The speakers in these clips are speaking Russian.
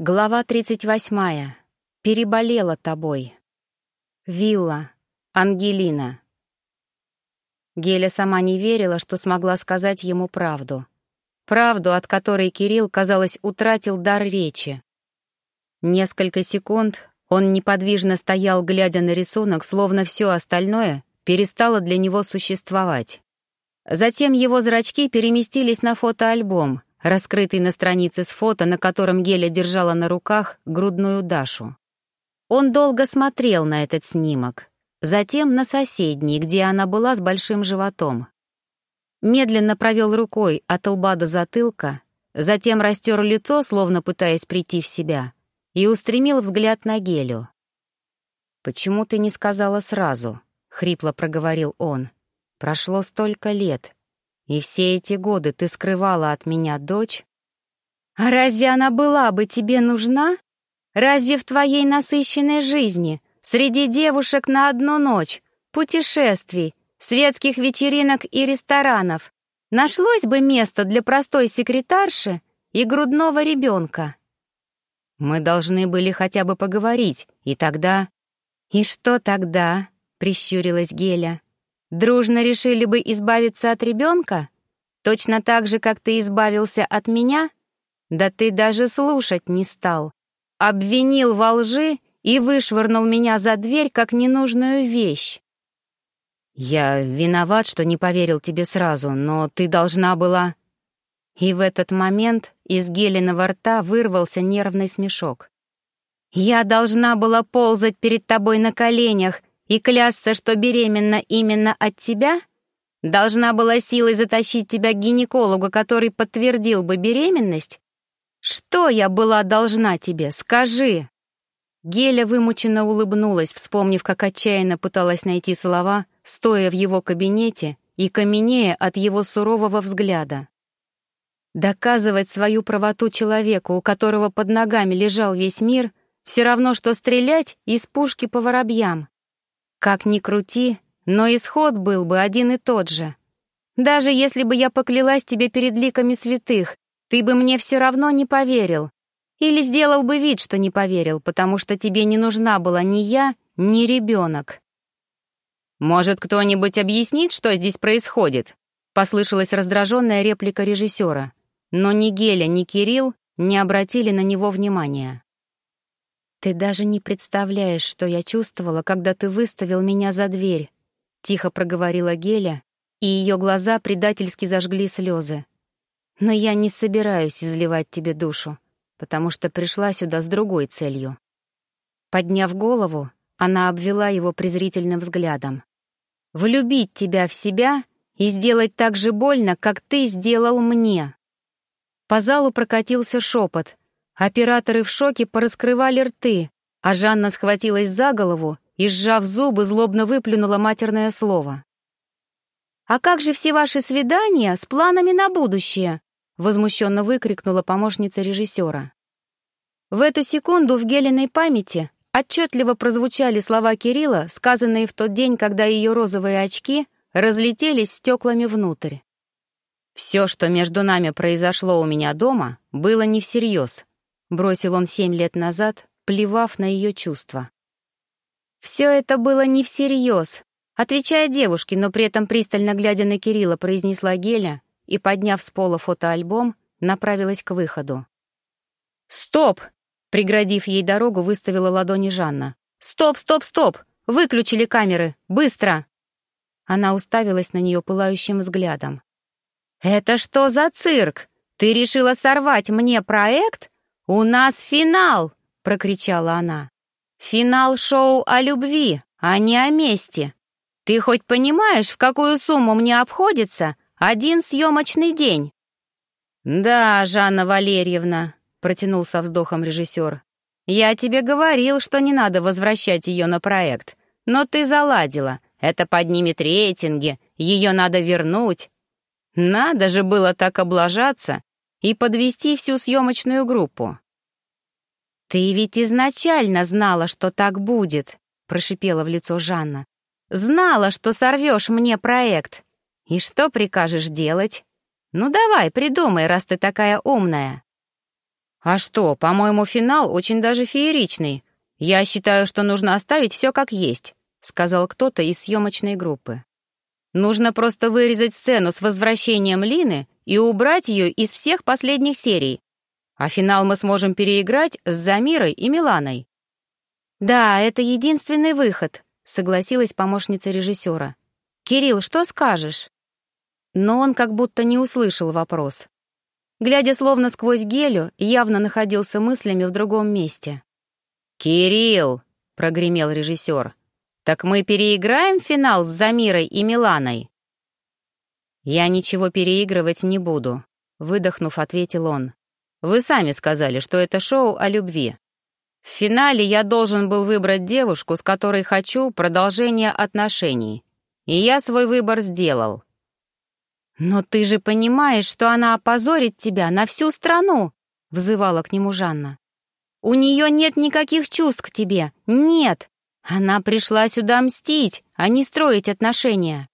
Глава 38. Переболела тобой. Вилла. Ангелина. Геля сама не верила, что смогла сказать ему правду. Правду, от которой Кирилл, казалось, утратил дар речи. Несколько секунд он неподвижно стоял, глядя на рисунок, словно все остальное перестало для него существовать. Затем его зрачки переместились на фотоальбом — раскрытый на странице с фото, на котором Геля держала на руках грудную Дашу. Он долго смотрел на этот снимок, затем на соседний, где она была с большим животом. Медленно провел рукой от лба до затылка, затем растер лицо, словно пытаясь прийти в себя, и устремил взгляд на Гелю. «Почему ты не сказала сразу?» — хрипло проговорил он. «Прошло столько лет, и все эти годы ты скрывала от меня дочь? А разве она была бы тебе нужна? Разве в твоей насыщенной жизни, среди девушек на одну ночь, путешествий, светских вечеринок и ресторанов, нашлось бы место для простой секретарши и грудного ребенка? Мы должны были хотя бы поговорить, и тогда... «И что тогда?» — прищурилась Геля. Дружно решили бы избавиться от ребенка? Точно так же, как ты избавился от меня? Да ты даже слушать не стал. Обвинил во лжи и вышвырнул меня за дверь, как ненужную вещь. Я виноват, что не поверил тебе сразу, но ты должна была... И в этот момент из Гелиного рта вырвался нервный смешок. «Я должна была ползать перед тобой на коленях и клясться, что беременна именно от тебя? Должна была силой затащить тебя к гинекологу, который подтвердил бы беременность? Что я была должна тебе, скажи!» Геля вымученно улыбнулась, вспомнив, как отчаянно пыталась найти слова, стоя в его кабинете и каменея от его сурового взгляда. Доказывать свою правоту человеку, у которого под ногами лежал весь мир, все равно, что стрелять из пушки по воробьям. Как ни крути, но исход был бы один и тот же. Даже если бы я поклялась тебе перед ликами святых, ты бы мне все равно не поверил. Или сделал бы вид, что не поверил, потому что тебе не нужна была ни я, ни ребенок. «Может, кто-нибудь объяснит, что здесь происходит?» — послышалась раздраженная реплика режиссера. Но ни Геля, ни Кирилл не обратили на него внимания. «Ты даже не представляешь, что я чувствовала, когда ты выставил меня за дверь», — тихо проговорила Геля, и ее глаза предательски зажгли слезы. «Но я не собираюсь изливать тебе душу, потому что пришла сюда с другой целью». Подняв голову, она обвела его презрительным взглядом. «Влюбить тебя в себя и сделать так же больно, как ты сделал мне». По залу прокатился шепот, Операторы в шоке пораскрывали рты, а Жанна схватилась за голову и, сжав зубы, злобно выплюнула матерное слово. «А как же все ваши свидания с планами на будущее?» — возмущенно выкрикнула помощница режиссера. В эту секунду в Гелиной памяти отчетливо прозвучали слова Кирилла, сказанные в тот день, когда ее розовые очки разлетелись стеклами внутрь. «Все, что между нами произошло у меня дома, было не всерьез», Бросил он семь лет назад, плевав на ее чувства. «Все это было не всерьез», отвечая девушке, но при этом пристально глядя на Кирилла, произнесла Геля и, подняв с пола фотоальбом, направилась к выходу. «Стоп!» — преградив ей дорогу, выставила ладони Жанна. «Стоп, стоп, стоп! Выключили камеры! Быстро!» Она уставилась на нее пылающим взглядом. «Это что за цирк? Ты решила сорвать мне проект? «У нас финал!» — прокричала она. «Финал шоу о любви, а не о мести. Ты хоть понимаешь, в какую сумму мне обходится один съемочный день?» «Да, Жанна Валерьевна», — протянул со вздохом режиссер. «Я тебе говорил, что не надо возвращать ее на проект, но ты заладила. Это поднимет рейтинги, ее надо вернуть. Надо же было так облажаться и подвести всю съемочную группу. «Ты ведь изначально знала, что так будет», — прошипела в лицо Жанна. «Знала, что сорвешь мне проект. И что прикажешь делать? Ну давай, придумай, раз ты такая умная». «А что, по-моему, финал очень даже фееричный. Я считаю, что нужно оставить все как есть», — сказал кто-то из съемочной группы. «Нужно просто вырезать сцену с возвращением Лины и убрать ее из всех последних серий. А финал мы сможем переиграть с Замирой и Миланой». «Да, это единственный выход», — согласилась помощница режиссера. «Кирилл, что скажешь?» Но он как будто не услышал вопрос. Глядя словно сквозь гелю, явно находился мыслями в другом месте. «Кирилл!» — прогремел режиссер. «Так мы переиграем финал с Замирой и Миланой?» «Я ничего переигрывать не буду», — выдохнув, ответил он. «Вы сами сказали, что это шоу о любви. В финале я должен был выбрать девушку, с которой хочу продолжение отношений. И я свой выбор сделал. «Но ты же понимаешь, что она опозорит тебя на всю страну!» — взывала к нему Жанна. «У нее нет никаких чувств к тебе! Нет! Она пришла сюда мстить, а не строить отношения!»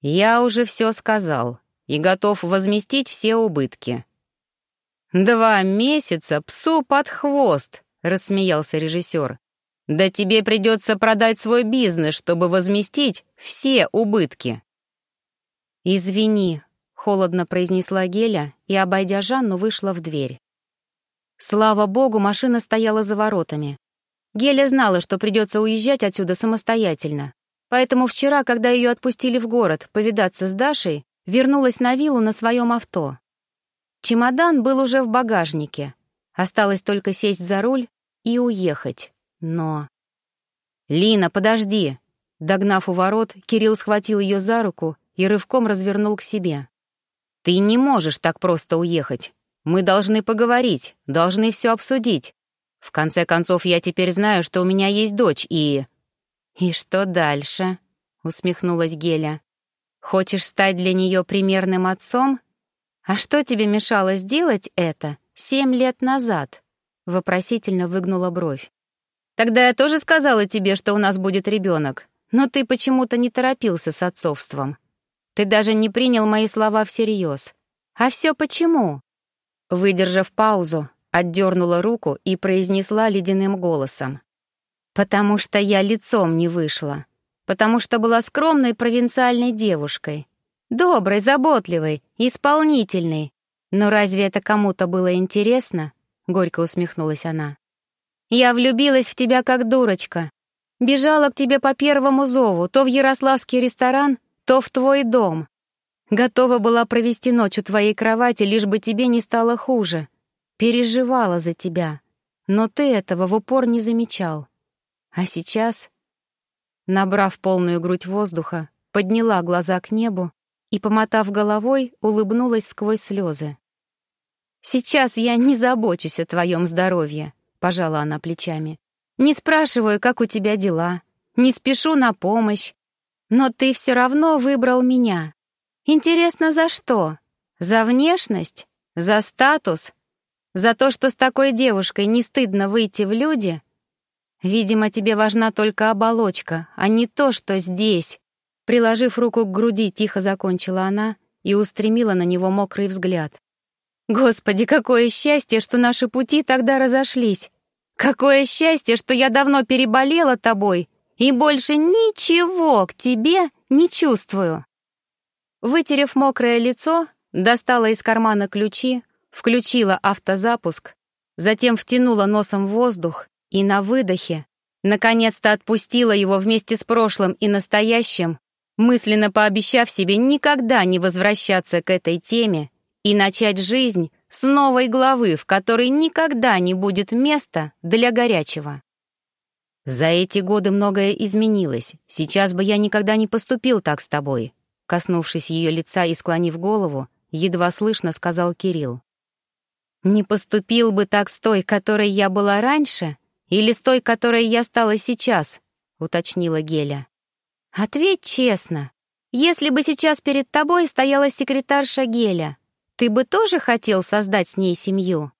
«Я уже все сказал и готов возместить все убытки». «Два месяца псу под хвост!» — рассмеялся режиссер. «Да тебе придется продать свой бизнес, чтобы возместить все убытки». «Извини», — холодно произнесла Геля и, обойдя Жанну, вышла в дверь. Слава богу, машина стояла за воротами. Геля знала, что придется уезжать отсюда самостоятельно. Поэтому вчера, когда ее отпустили в город повидаться с Дашей, вернулась на виллу на своем авто. Чемодан был уже в багажнике. Осталось только сесть за руль и уехать. Но... «Лина, подожди!» Догнав у ворот, Кирилл схватил ее за руку и рывком развернул к себе. «Ты не можешь так просто уехать. Мы должны поговорить, должны все обсудить. В конце концов, я теперь знаю, что у меня есть дочь, и...» «И что дальше?» — усмехнулась Геля. «Хочешь стать для нее примерным отцом? А что тебе мешало сделать это семь лет назад?» Вопросительно выгнула бровь. «Тогда я тоже сказала тебе, что у нас будет ребенок, но ты почему-то не торопился с отцовством. Ты даже не принял мои слова всерьез. А все почему?» Выдержав паузу, отдернула руку и произнесла ледяным голосом. «Потому что я лицом не вышла. Потому что была скромной провинциальной девушкой. Доброй, заботливой, исполнительной. Но разве это кому-то было интересно?» — горько усмехнулась она. «Я влюбилась в тебя как дурочка. Бежала к тебе по первому зову, то в ярославский ресторан, то в твой дом. Готова была провести ночь у твоей кровати, лишь бы тебе не стало хуже. Переживала за тебя, но ты этого в упор не замечал. А сейчас, набрав полную грудь воздуха, подняла глаза к небу и, помотав головой, улыбнулась сквозь слезы. «Сейчас я не забочусь о твоем здоровье», — пожала она плечами. «Не спрашиваю, как у тебя дела, не спешу на помощь, но ты все равно выбрал меня. Интересно, за что? За внешность? За статус? За то, что с такой девушкой не стыдно выйти в люди? Видимо, тебе важна только оболочка, а не то, что здесь. Приложив руку к груди, тихо закончила она и устремила на него мокрый взгляд. Господи, какое счастье, что наши пути тогда разошлись. Какое счастье, что я давно переболела тобой и больше ничего к тебе не чувствую. Вытерев мокрое лицо, достала из кармана ключи, включила автозапуск, затем втянула носом воздух и на выдохе наконец-то отпустила его вместе с прошлым и настоящим, мысленно пообещав себе никогда не возвращаться к этой теме и начать жизнь с новой главы, в которой никогда не будет места для горячего. «За эти годы многое изменилось. Сейчас бы я никогда не поступил так с тобой», коснувшись ее лица и склонив голову, едва слышно сказал Кирилл. «Не поступил бы так с той, которой я была раньше, или с той, которой я стала сейчас?» уточнила Геля. «Ответь честно. Если бы сейчас перед тобой стояла секретарша Геля, ты бы тоже хотел создать с ней семью?»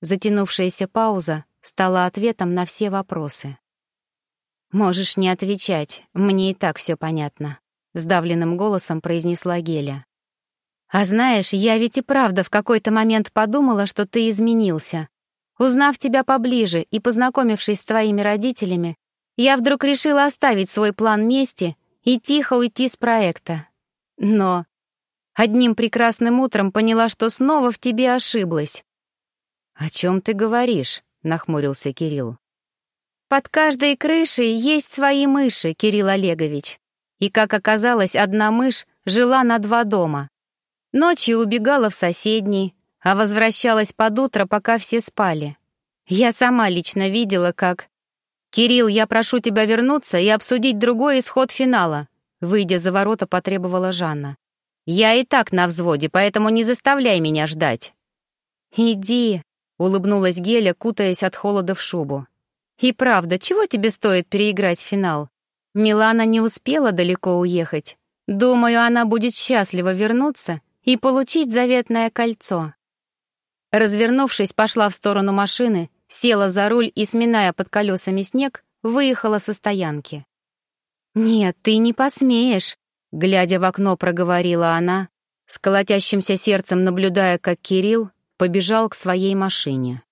Затянувшаяся пауза стала ответом на все вопросы. «Можешь не отвечать, мне и так все понятно», — сдавленным голосом произнесла Геля. А знаешь, я ведь и правда в какой-то момент подумала, что ты изменился. Узнав тебя поближе и познакомившись с твоими родителями, я вдруг решила оставить свой план мести и тихо уйти с проекта. Но одним прекрасным утром поняла, что снова в тебе ошиблась. «О чем ты говоришь?» — нахмурился Кирилл. «Под каждой крышей есть свои мыши, Кирилл Олегович. И, как оказалось, одна мышь жила на два дома. Ночью убегала в соседний, а возвращалась под утро, пока все спали. Я сама лично видела, как... «Кирилл, я прошу тебя вернуться и обсудить другой исход финала», выйдя за ворота, потребовала Жанна. «Я и так на взводе, поэтому не заставляй меня ждать». «Иди», — улыбнулась Геля, кутаясь от холода в шубу. «И правда, чего тебе стоит переиграть финал? Милана не успела далеко уехать. Думаю, она будет счастлива вернуться и получить заветное кольцо». Развернувшись, пошла в сторону машины, села за руль и, сминая под колесами снег, выехала со стоянки. «Нет, ты не посмеешь», — глядя в окно, проговорила она, с колотящимся сердцем наблюдая, как Кирилл побежал к своей машине.